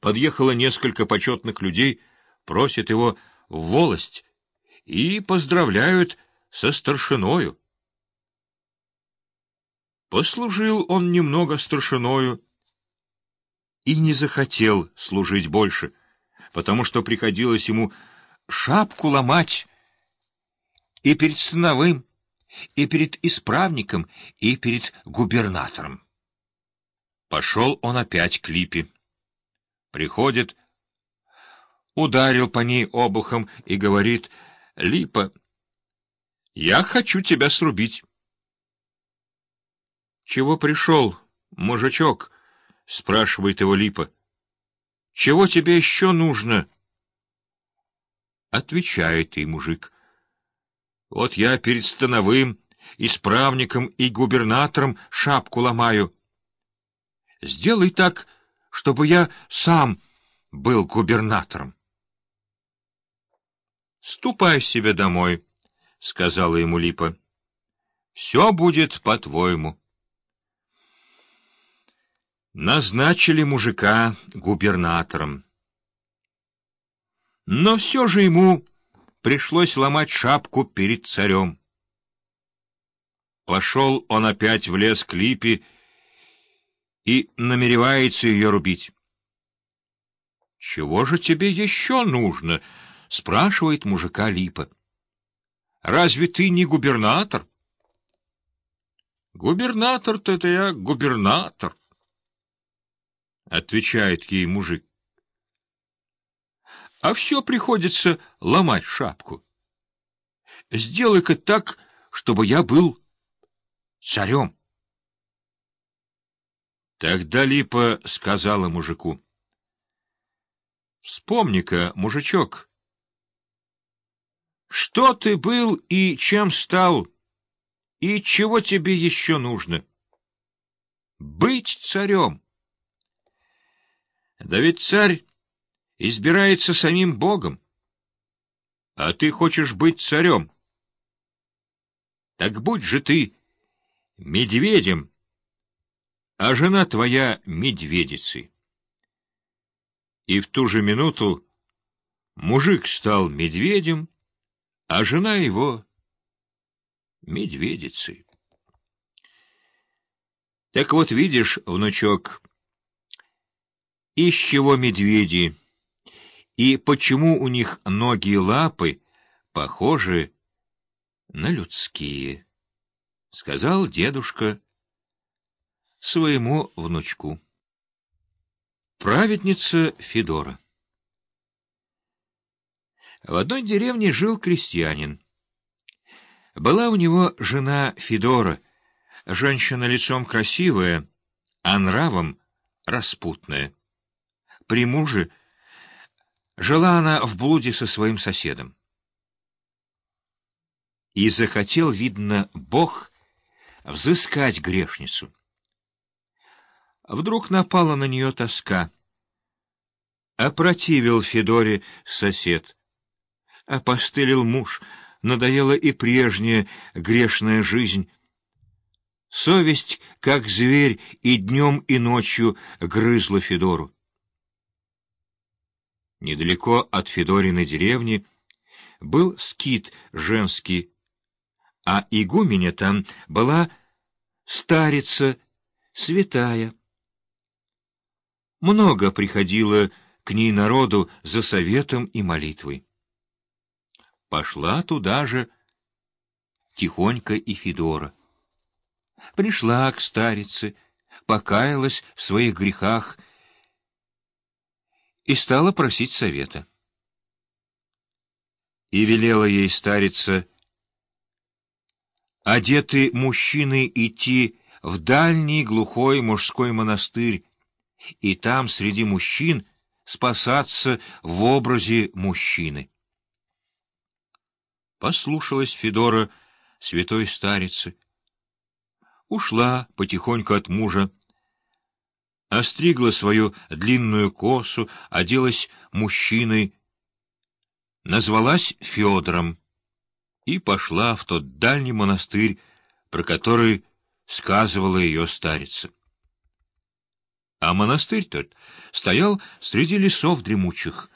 подъехало несколько почетных людей, просят его в волость и поздравляют со старшиною. Послужил он немного старшиною и не захотел служить больше, потому что приходилось ему шапку ломать и перед становым, и перед исправником, и перед губернатором. Пошел он опять к липе. Приходит, ударил по ней обухом и говорит, «Липа, я хочу тебя срубить». «Чего пришел, мужичок?» — спрашивает его Липа. «Чего тебе еще нужно?» Отвечает ей мужик. «Вот я перед становым, исправником и губернатором шапку ломаю». Сделай так, чтобы я сам был губернатором. — Ступай себе домой, — сказала ему Липа. — Все будет по-твоему. Назначили мужика губернатором. Но все же ему пришлось ломать шапку перед царем. Пошел он опять в лес к Липе и намеревается ее рубить. — Чего же тебе еще нужно? — спрашивает мужика Липа. — Разве ты не губернатор? — Губернатор-то это я губернатор, — отвечает ей мужик. — А все приходится ломать шапку. Сделай-ка так, чтобы я был царем. Тогда Липа сказала мужику. — Вспомни-ка, мужичок, что ты был и чем стал, и чего тебе еще нужно? Быть царем. Да ведь царь избирается самим Богом, а ты хочешь быть царем. Так будь же ты медведем, а жена твоя медведицей. И в ту же минуту мужик стал медведем, а жена его медведицей. Так вот, видишь, внучок, из чего медведи, и почему у них ноги и лапы похожи на людские, — сказал дедушка своему внучку. Праведница Федора В одной деревне жил крестьянин. Была у него жена Федора, женщина лицом красивая, а нравом распутная. При муже жила она в блуде со своим соседом. И захотел, видно, Бог взыскать грешницу. Вдруг напала на нее тоска. Опротивил Федоре сосед. Опостылил муж, надоела и прежняя грешная жизнь. Совесть, как зверь, и днем, и ночью грызла Федору. Недалеко от Федориной деревни был скит женский, а игуменя там была старица, святая. Много приходило к ней народу за советом и молитвой. Пошла туда же тихонько и Федора. Пришла к старице, покаялась в своих грехах и стала просить совета. И велела ей старица, одетый мужчины идти в дальний глухой мужской монастырь, и там среди мужчин спасаться в образе мужчины. Послушалась Федора святой старицы. Ушла потихоньку от мужа, остригла свою длинную косу, оделась мужчиной, назвалась Федором и пошла в тот дальний монастырь, про который сказывала ее старица. А монастырь тот стоял среди лесов дремучих,